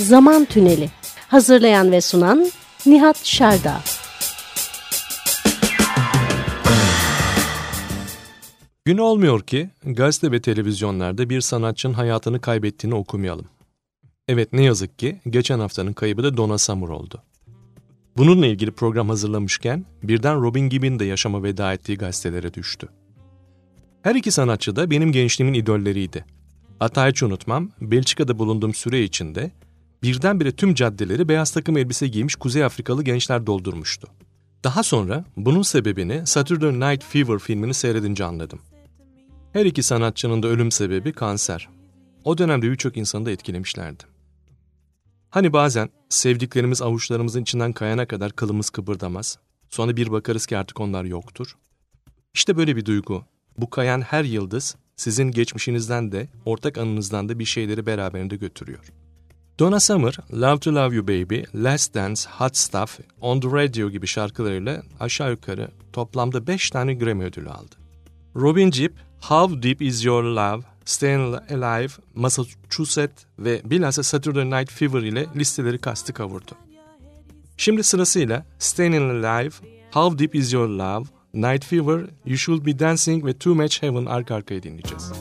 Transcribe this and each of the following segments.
Zaman Tüneli Hazırlayan ve sunan Nihat Şerda Gün olmuyor ki gazete ve televizyonlarda bir sanatçının hayatını kaybettiğini okumayalım. Evet ne yazık ki geçen haftanın kaybı da Donna Summer oldu. Bununla ilgili program hazırlamışken birden Robin Gibb'in de yaşama veda ettiği gazetelere düştü. Her iki sanatçı da benim gençliğimin idolleriydi. Hatta hiç unutmam, Belçika'da bulunduğum süre içinde birdenbire tüm caddeleri beyaz takım elbise giymiş Kuzey Afrikalı gençler doldurmuştu. Daha sonra bunun sebebini Saturday Night Fever filmini seyredince anladım. Her iki sanatçının da ölüm sebebi kanser. O dönemde birçok insanı da etkilemişlerdi. Hani bazen sevdiklerimiz avuçlarımızın içinden kayana kadar kılımız kıpırdamaz. Sonra bir bakarız ki artık onlar yoktur. İşte böyle bir duygu. Bu kayan her yıldız sizin geçmişinizden de ortak anınızdan da bir şeyleri beraberinde götürüyor. Donna Summer, Love to Love You Baby, Last Dance, Hot Stuff, On the Radio gibi şarkılarıyla aşağı yukarı toplamda 5 tane Grammy ödülü aldı. Robin Gibb, How Deep Is Your Love, Staying Alive, Massachusetts ve bilhassa Saturday Night Fever ile listeleri kastı kavurdu. Şimdi sırasıyla Staying Alive, How Deep Is Your Love, Night Fever, You Should Be Dancing ve Too Much Heaven arka arkaya dinleyeceğiz.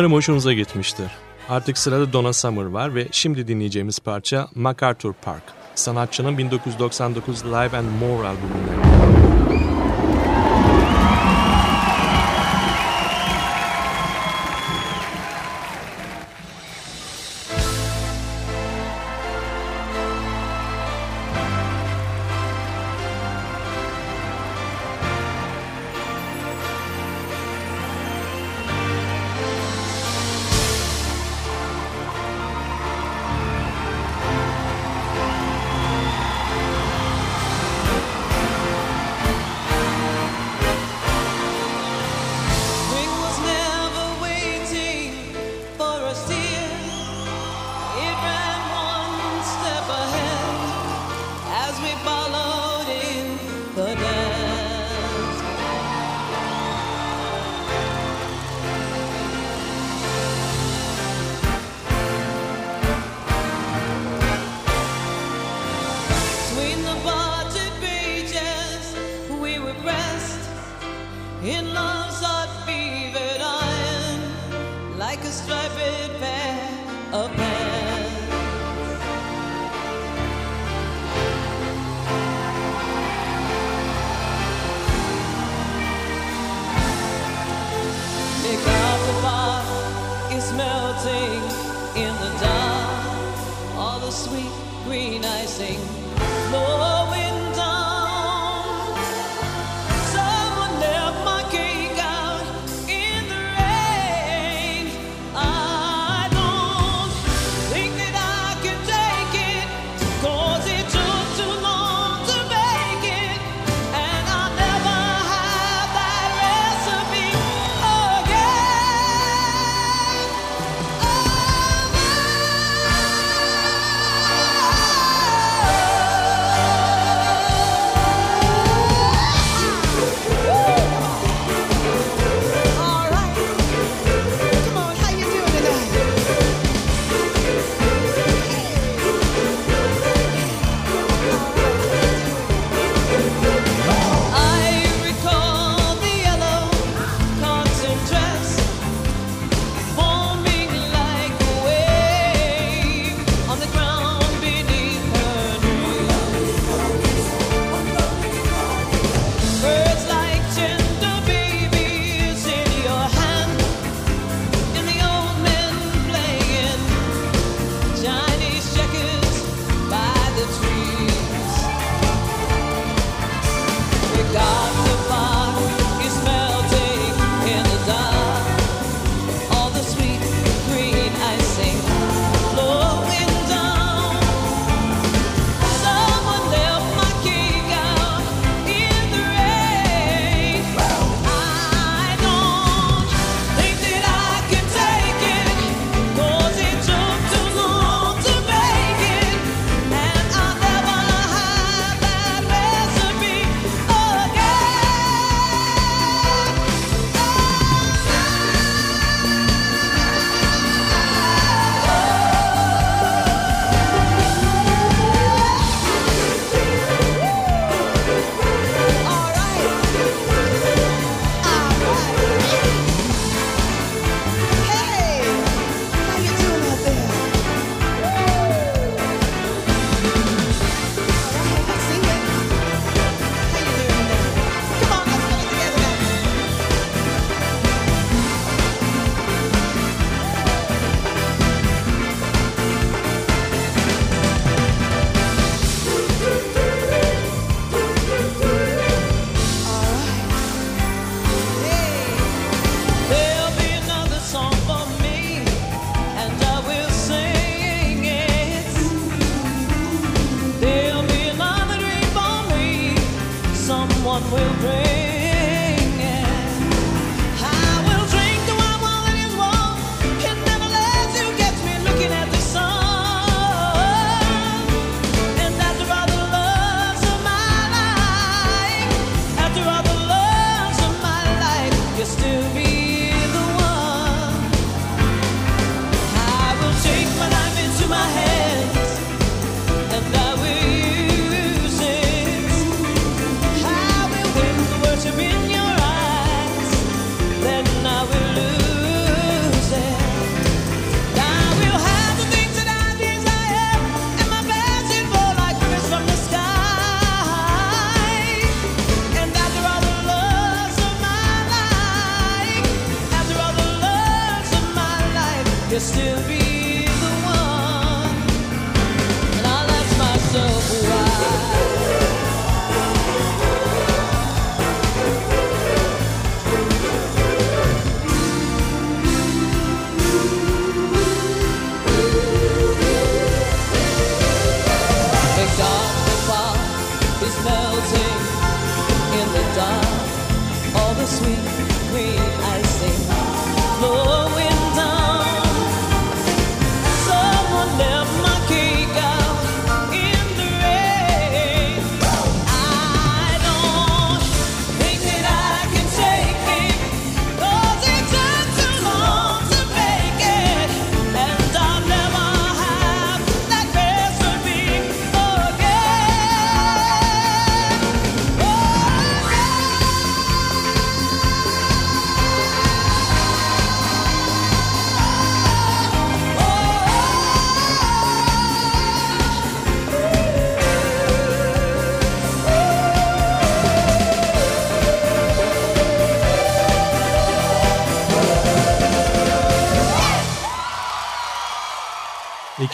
Umarım hoşunuza gitmiştir. Artık sırada Donna Summer var ve şimdi dinleyeceğimiz parça MacArthur Park. Sanatçının 1999 Live and More albümünden.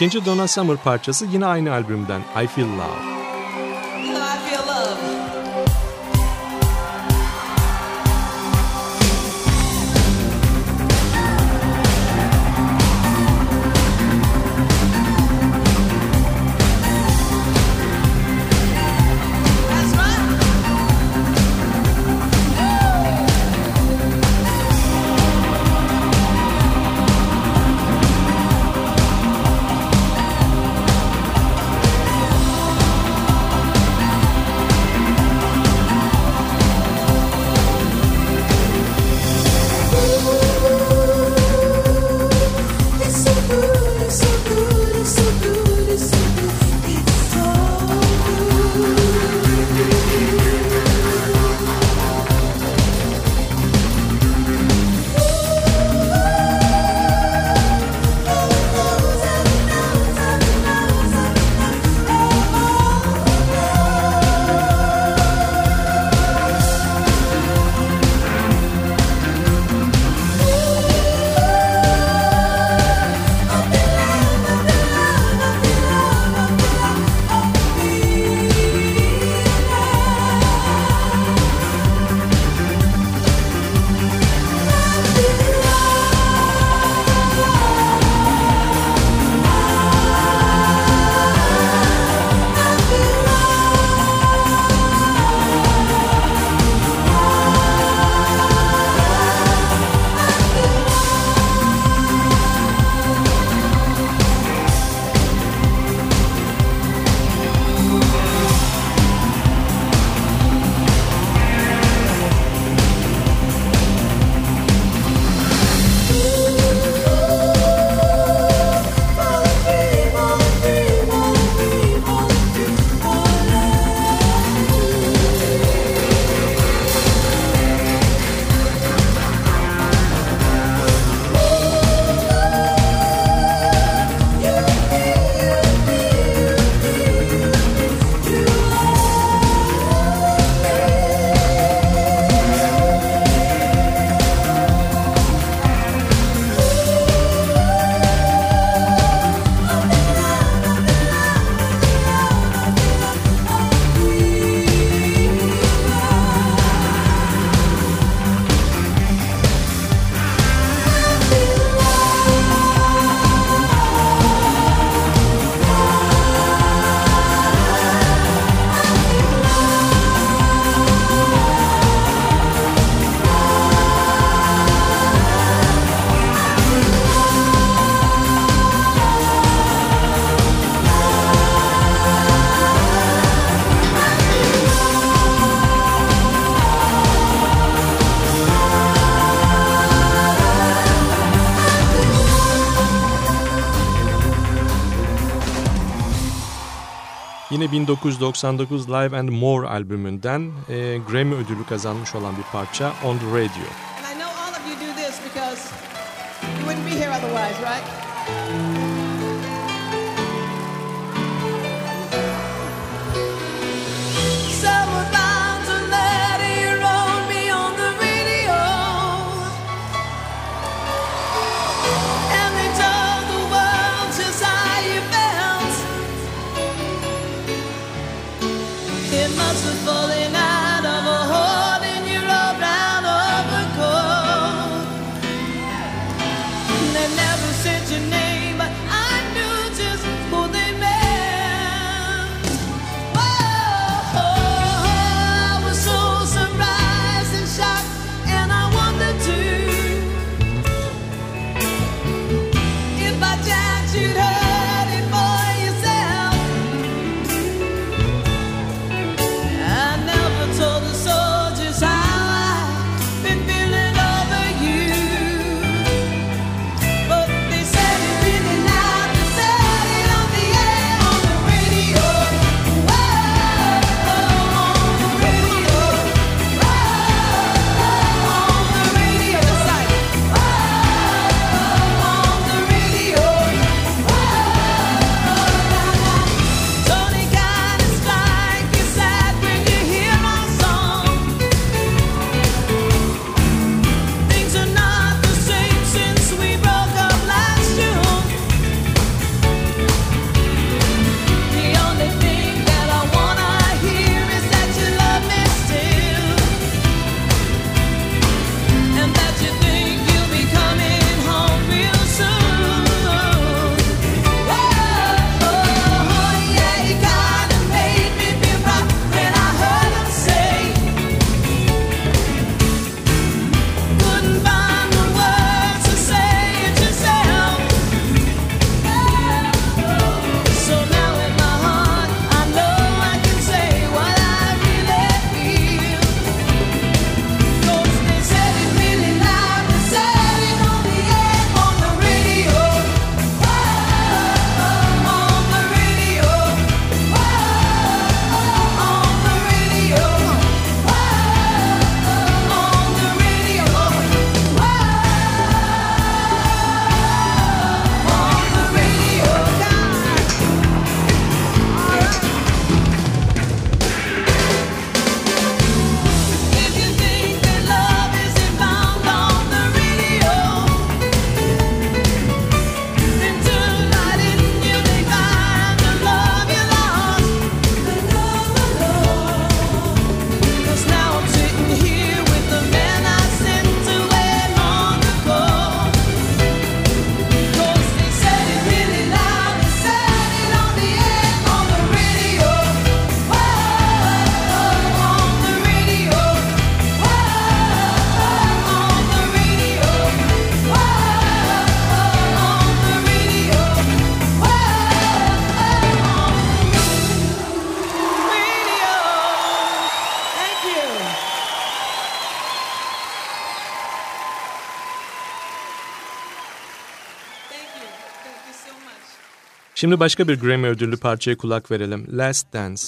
İkinci Donna Summer parçası yine aynı albümden I Feel Love. Yine 1999 Live and More albümünden e, Grammy ödülü kazanmış olan bir parça On The Radio. And I know all of you do this because you wouldn't be here otherwise, right? Şimdi başka bir Grammy ödüllü parçaya kulak verelim. Last Dance.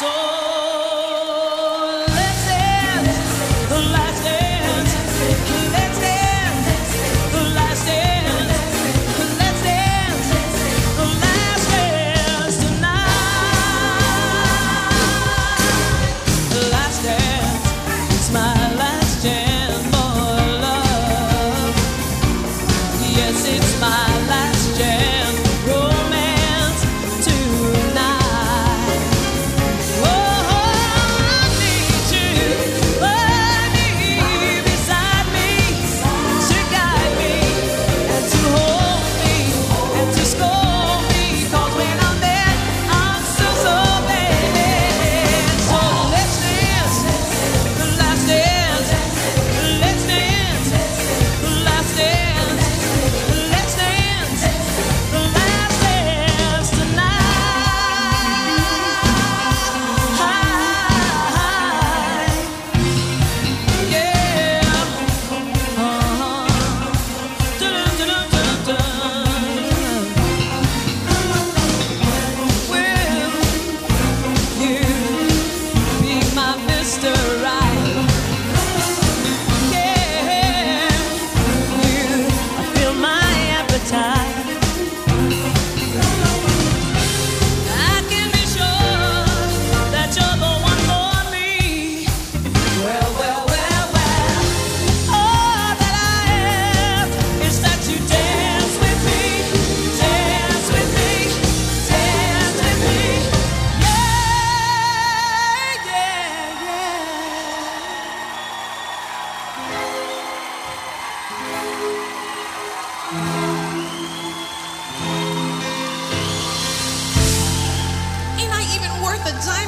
So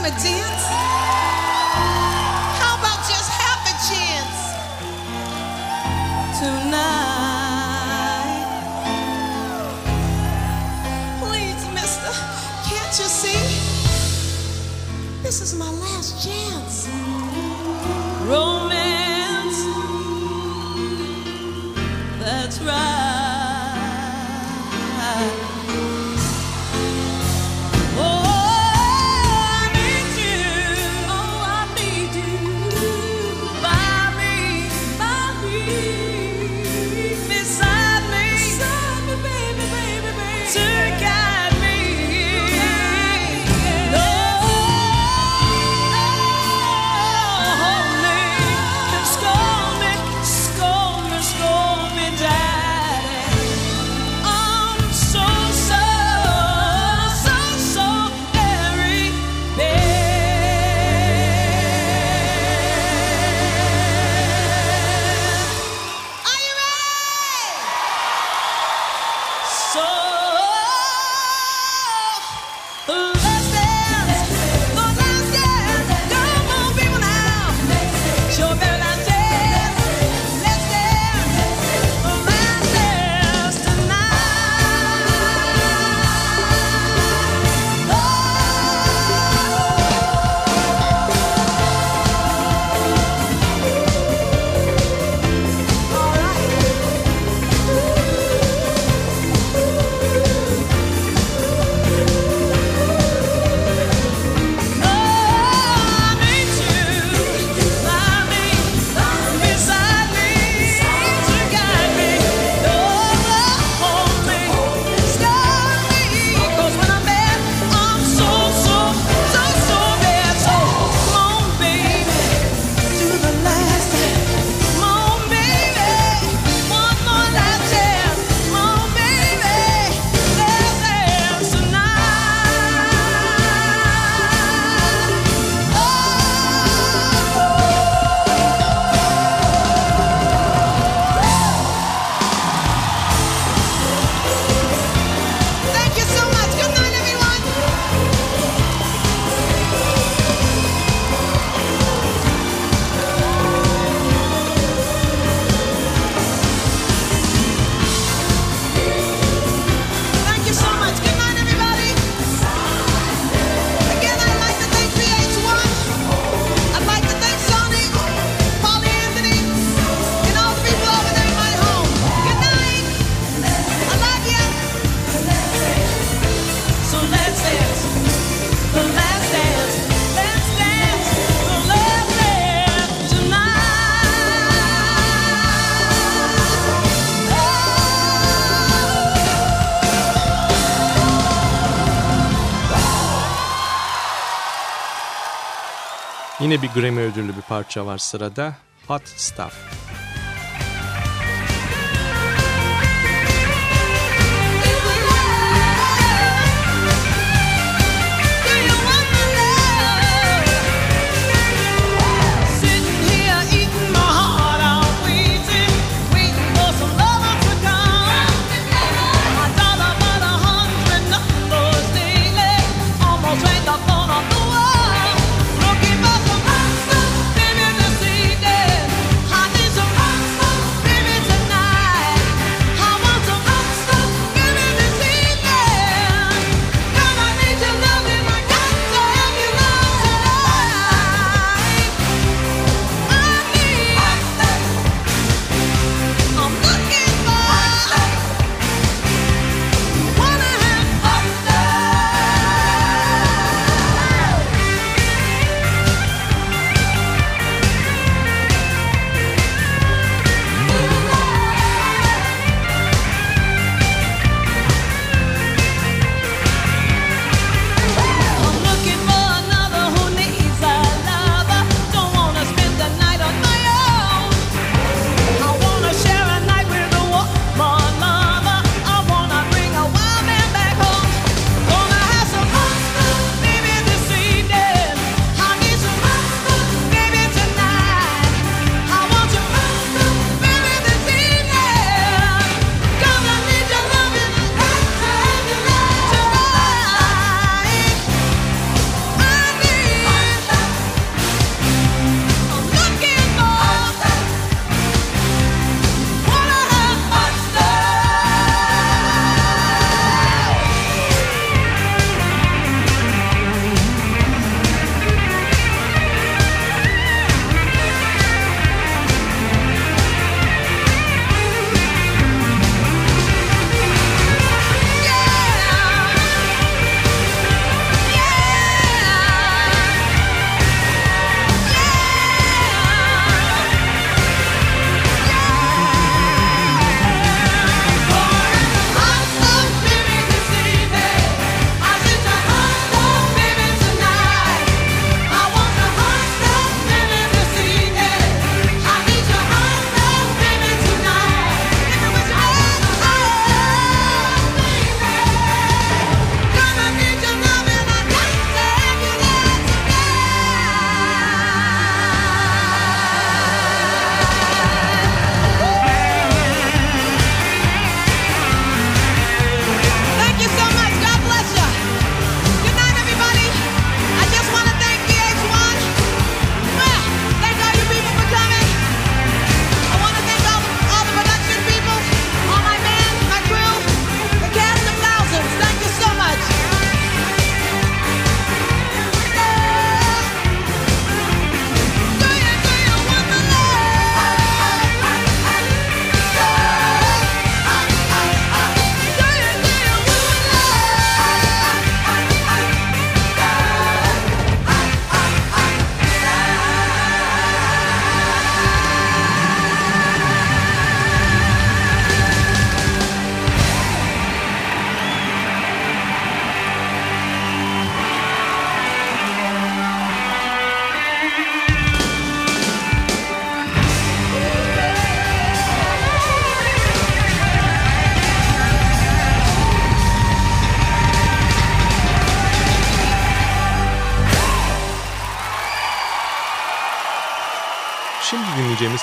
time a dance? How about just half a chance? Tonight. Please, mister, can't you see? This is my life. Yine bir Grammy ödüllü bir parça var sırada. Hot Stuff.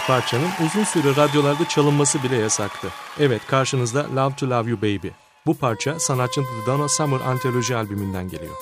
parçanın uzun süre radyolarda çalınması bile yasaktı. Evet karşınızda Love to Love You Baby. Bu parça sanatçı The Donna Summer antoloji albümünden geliyor.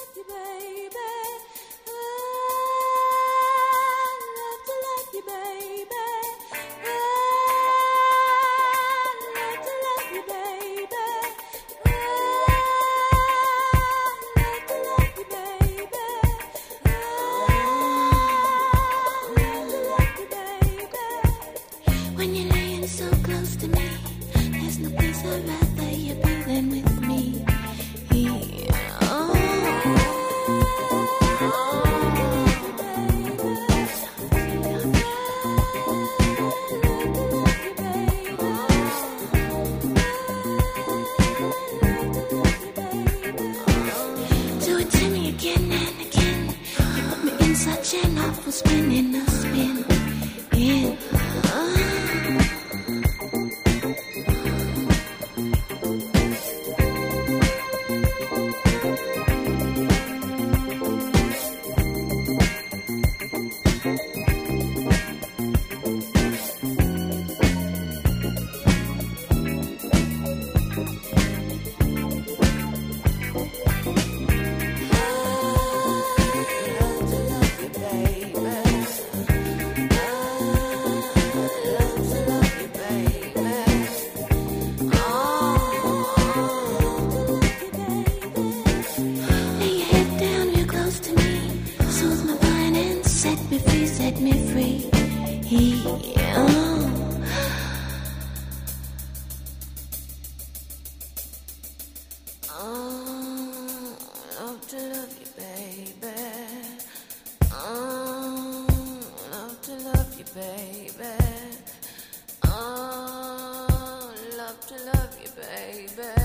baby. Oh, love to love you, baby.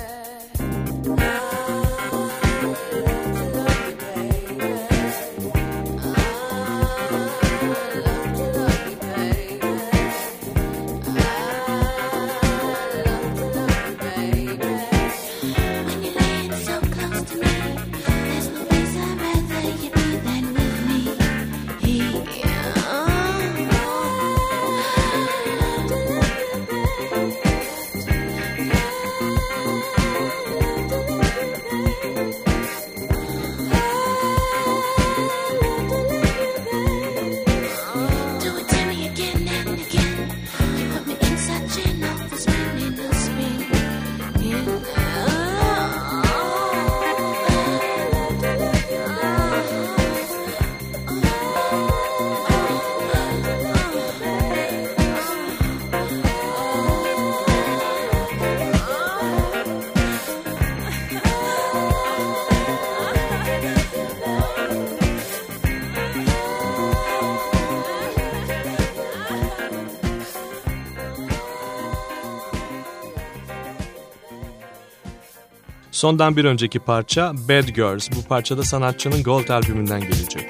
Sondan bir önceki parça Bad Girls. Bu parçada sanatçının Gold albümünden gelecek.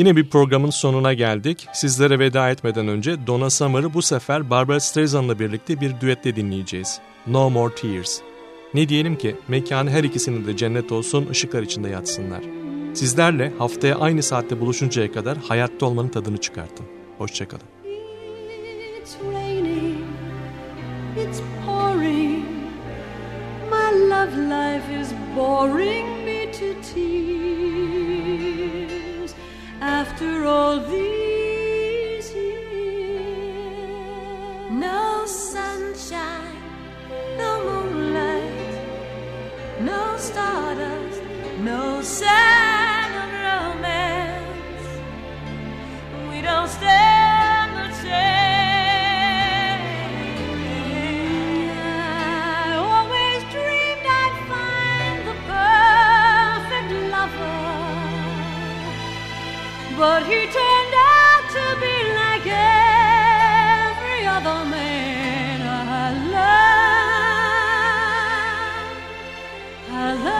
Yine bir programın sonuna geldik. Sizlere veda etmeden önce Donna Summer'ı bu sefer Barbara Streisand'la birlikte bir düette dinleyeceğiz. No More Tears. Ne diyelim ki mekanı her ikisinin de cennet olsun, ışıklar içinde yatsınlar. Sizlerle haftaya aynı saatte buluşuncaya kadar hayatta olmanın tadını çıkartın. Hoşçakalın. It's raining, it's pouring. My love life is boring me to tears. After all these years, No sunshine, no moonlight, no stardust, no sign of romance. We don't stand but he turned out to be like every other man I love. I love